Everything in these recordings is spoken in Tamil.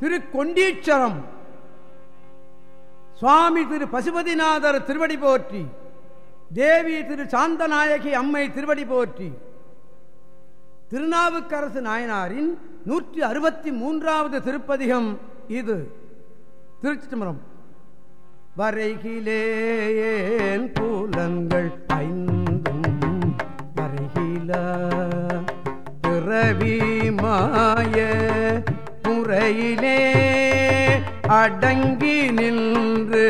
திரு கொண்டீச்சரம் சுவாமி திரு பசுபதிநாதர் திருவடி போற்றி தேவி திரு சாந்தநாயகி அம்மை திருவடி போற்றி. திருநாவுக்கரசு நாயனாரின் நூற்றி அறுபத்தி மூன்றாவது திருப்பதிகம் இது. திருச்சிதம்பரம் வரைகிலேன் கூலங்கள் ஐந்தும் வரைகில பிறவி மாய முறையிலே அடங்கி நின்று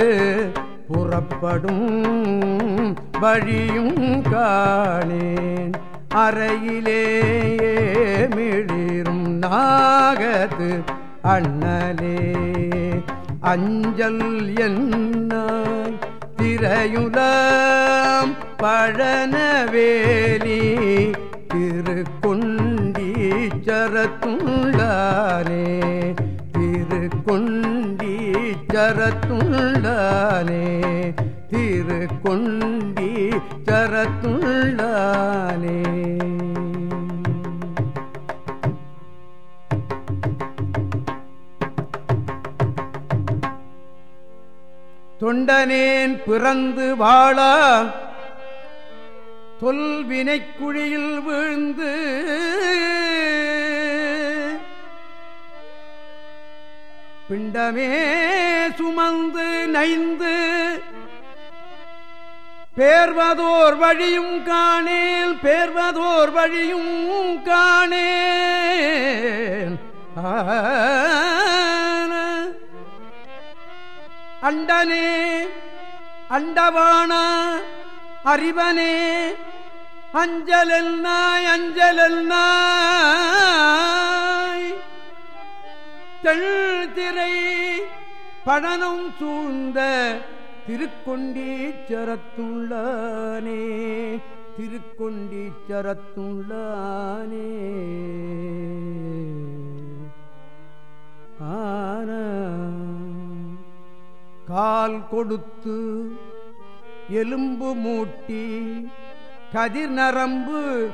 புறப்படும் வழியும் காணேன். அறையிலேயே மிளிரும் நாகத்து அண்ணலே. அஞ்சல் என்னாய் திரையுலாம் பழனவேலி திருக்கொண்டீச்சரத்துள்ளானே திருக்கொண்டீச்சரத்துள்ளானே திருக்கொண்டீச்சரத்துள்ளானே. தொண்டனேன் பிறந்து வாழா தொல்வினைக்குழியில் விழுந்து பிண்டமே சுமந்து நைந்து பேர்வதோர் வழியும் காணேல் பேர்வதோர் வழியும் காணேன் அண்டனே அண்டவானா அறிவனே அஞ்சலல் நாய் அஞ்சலல் நாய். திரை படனும் சூழ்ந்த திருக்கொண்டீச்சரத்துள்ளானே திருக்கொண்டீச்சரத்துள்ளானே. ஆன கால் கொடுத்து எலும்பு மூட்டி கதிர் நரம்பு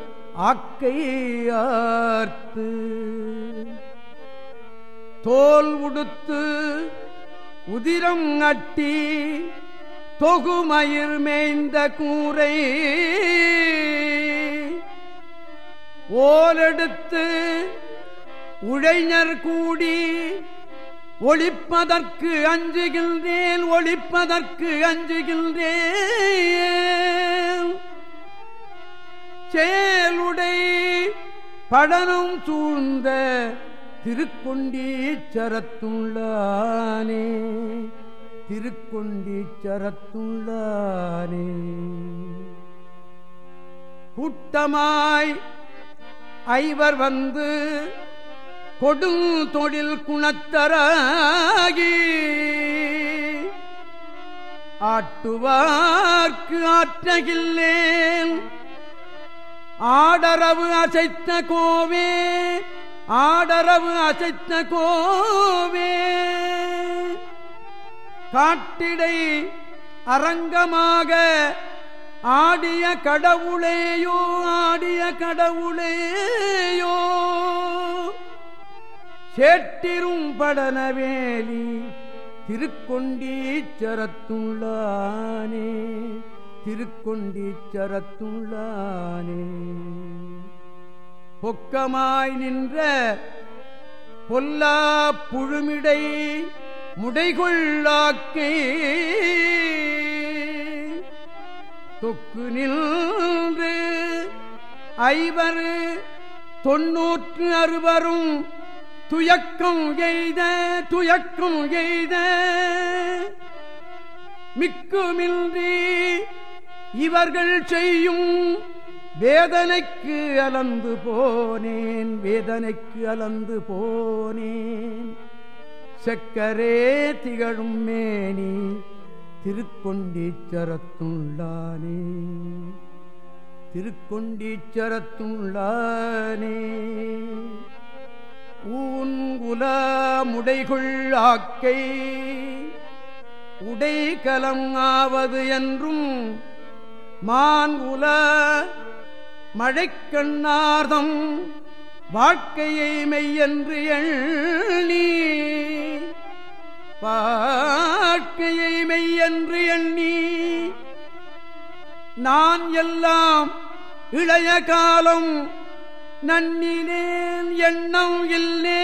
ஆக்கையார்த்து தோல் உடுத்து உதிரம் அட்டி தொகுமயிர் மேய்ந்த கூரை. ஓலெடுத்து உழைஞர் கூடி ஒளிப்பதற்கு அஞ்சுகின்றேன் ஒளிப்பதற்கு அஞ்சுகின்றேன். சேலுடை படனும் சூழ்ந்த திருக்கொண்டீச்சரத்துள்ளானே திருக்கொண்டீச்சரத்துள்ளானே. கூட்டமாய் ஐவர் வந்து கொடும் தொழில் குணத்தராகி ஆட்டுவார்க்கு ஆற்றகில்லேன் ஆடரவு அசைத்த கோவே ஆடரவு அசைத்த கோவே. காட்டிடை அரங்கமாக ஆடிய கடவுளேயோ ஆடிய கடவுளேயோ. சேட்டிரும் படனவேலி திருக்கொண்டீச்சரத்துள்ளானே திருக்கொண்டீச்சரத்துள்ளானே. பொக்கமாய் நின்ற பொல்லா புழுமிடை முடைகொள்ளாக்கை. தொக்கு நின்று ஐவர் தொன்னூற்று அறுவரும் துயக்கம் எய்த துயக்கம் எய்த. மிக்குமின்றி இவர்கள் செய்யும் வேதனைக்கு அலந்து போனேன் வேதனைக்கு அலந்து போனேன். செக்கரே திகழும் மேனி திருக்கொண்டீச்சரத்துள்ளானே. திருக்கொண்டீச்சரத்துள்ளானே. ஊன் முடைகுள் ஆக்கை உடைகலம் ஆவது என்றும் மான் உல மழைக்கண்ணார்தம் வாழ்க்கையை மெய்யன்று எண்ணி வாழ்க்கையை மெய்யன்று எண்ணி நான் எல்லாம் இளைய காலம் நன்னிலேன் எண்ணம் இல்லேன்.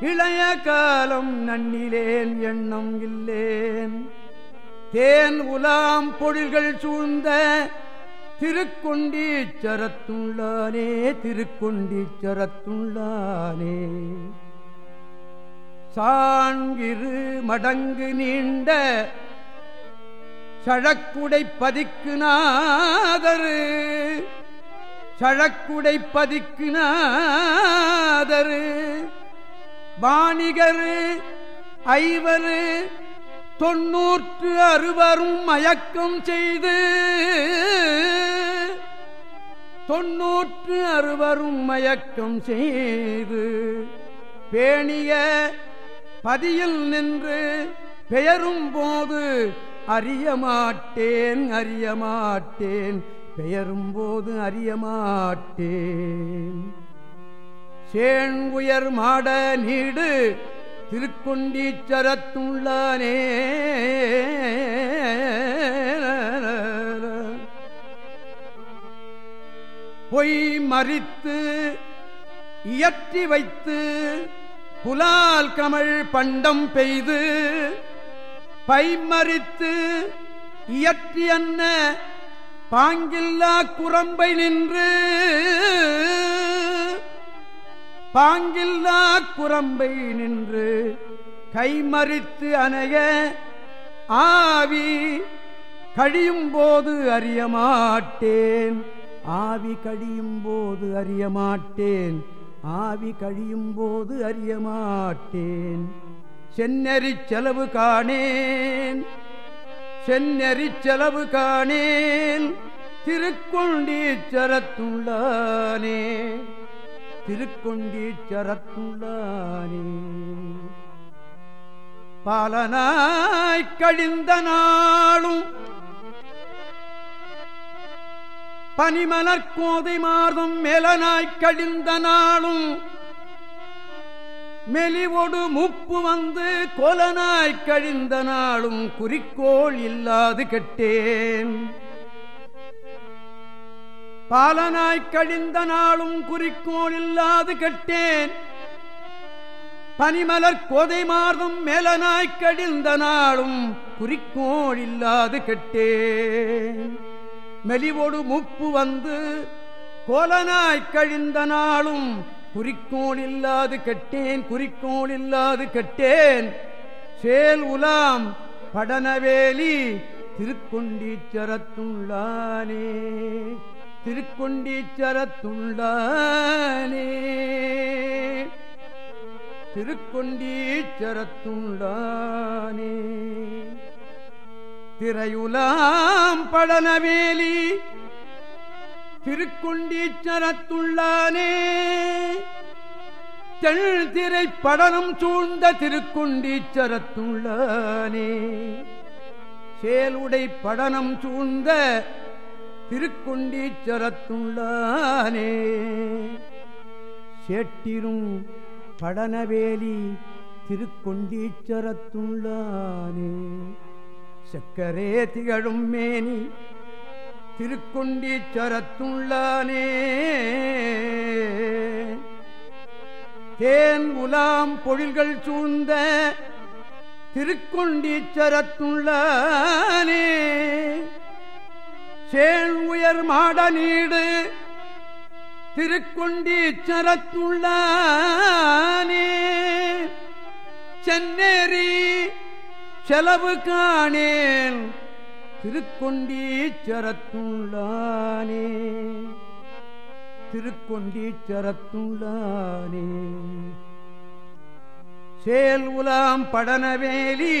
இளைய காலம் நன்னிலேன் எண்ணம் இல்லேன். தேன் உலாம் பொழில்கள் சூழ்ந்த திருக்கொண்டீச்சரத்துள்ளானே திருக்கொண்டீச்சரத்துள்ளானே. சாங்கிரு மடங்கு நீண்ட சழக்குடை பதிக்கு நாதரு சழக்குடை பதிக்கு நாதரு. வாணிகரு ஐவரு தொன்னூற்று அறுவரும் மயக்கம் செய்து தொன்னூற்று அறுவரும் மயக்கம் செய்து பேணிய பதியில் நின்று பெயரும் போது அறியமாட்டேன் அறியமாட்டேன். பெயரும் போது அறியமாட்டேன். சேன் உயர் மாட நீடு திருக்கொண்டீச்சரத்துள்ளானே. பொய் மறித்து இயற்றி வைத்து புலால் கமழ் பண்டம் பெய்து பைமறித்து இயற்றி அன்ன பாங்கில்லா குரம்பை நின்று பாங்கில்லா குரம்பை நின்று கைமறித்து அணைய ஆவி கழியும் போது அறியமாட்டேன் ஆவி கழியும் போது அறியமாட்டேன் ஆவி கழியும் போது அறியமாட்டேன் சென்னறி செலவு காணேன். சென்னறி செலவு காணேன். திருக்கொண்டீச்சரத்துள்ளானே திருக்கொண்டீச்சரத்துள்ளானே பாலனாய் கழிந்த நாளும் பனிமலர் கோதை மாறும் மேலனாய் கழிந்த நாளும் மெலிவொடு முப்பு வந்து கொலனாய் கழிந்த நாளும் குறிக்கோள் இல்லாது கெட்டேன். பாலனாய்க் கழிந்த நாளும் குறிக்கோள் இல்லாது கெட்டேன். பனிமலர் கோதை மார்தும் மேலனாய்க் கழிந்த நாளும் குறிக்கோள் இல்லாது கெட்டேன். மெலிவோடு முப்பு வந்து கோலனாய்க் கழிந்த நாளும் குறிக்கோள் இல்லாது கெட்டேன் குறிக்கோள் இல்லாது கெட்டேன். சேல் உலாம் படனவேலி திருக்கொண்டீச்சரத்துள்ளானே திருக்கொண்டீச்சரத்துண்டானே. திருக்கொண்டீச்சரத்துண்டானே. திரையுலாம் படனவேலி திருக்குண்டீச்சரத்துள்ளானே தெள் திரை படனம் சூழ்ந்த திருக்குண்டீச்சரத்துள்ளானே சேலுடை படனம் சூழ்ந்த திருக்குண்டீச்சரத்துள்ளானே சேட்டிரும் படனவேலி திருக்கொண்டீச்சரத்துள்ளானே சக்கரே திகழும் மேனி திருக்கொண்டீச்சரத்துள்ளானே தேன் உலாம் பொழில்கள் சூழ்ந்த திருக்கொண்டீச்சரத்துள்ளானே சேன் உயர் மாட நீடு திருக்கொண்டீச்சரத்துள்ளானே சென்னேரி செலவு காணேன் திருக்கொண்டீச்சரத்துள்ளானே திருக்கொண்டீச்சரத்துள்ளானே சேல் உலாம் படனவேலி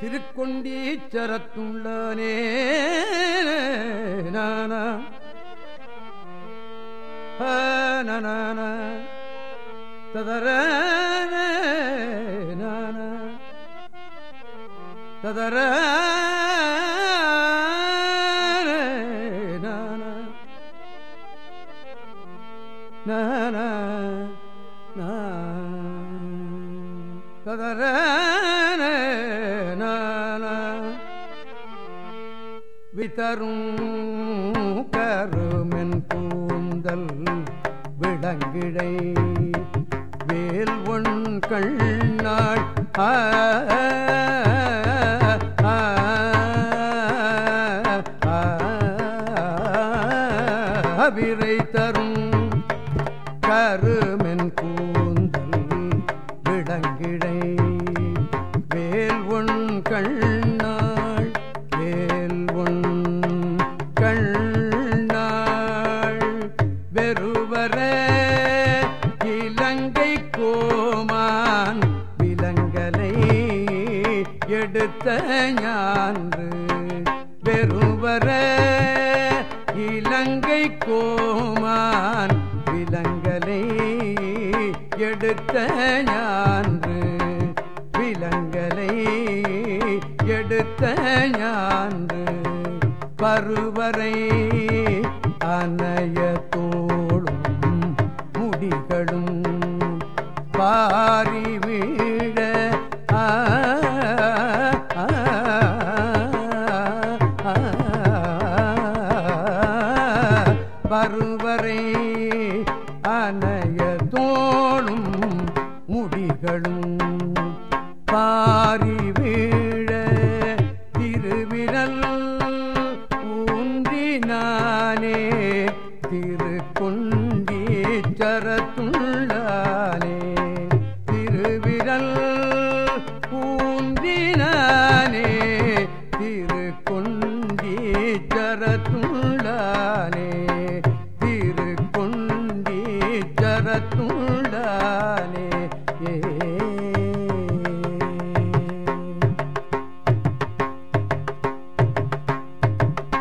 திருக்கொண்டீச்சரத்துள்ளானே. நான நன ததர நானா ததர நான ததர தரும் கருமென் கூந்தல் விளங்கிடை வேல் ஒன் கண்ணாள் ஆ, ஞான்று விலங்கலை எடுத்த ஞான்று பருவரை அனைய தோளும் முடிகளும் பாரி வீழ பருவரை அனைய பாடும் பாரி வீழ திருவிரல் ஊன்றி ஊன்றினானே திருக்குண்டீச்சரத்துள்ளானே திருவிரல்